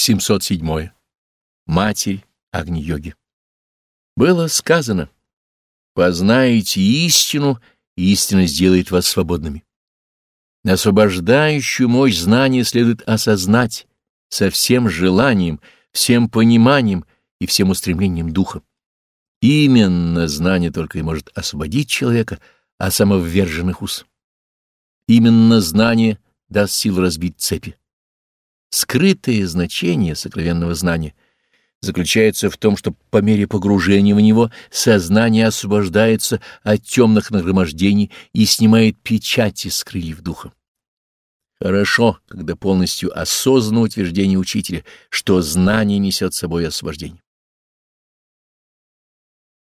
707. Матерь Агни-йоги. Было сказано, познаете истину, и истина сделает вас свободными. Освобождающую мощь знания следует осознать со всем желанием, всем пониманием и всем устремлением духа. Именно знание только и может освободить человека от самовверженных уз. Именно знание даст силу разбить цепи. Скрытое значение сокровенного знания заключается в том, что по мере погружения в него сознание освобождается от темных нагромождений и снимает печати с крыльев духа. Хорошо, когда полностью осознано утверждение учителя, что знание несет с собой освобождение.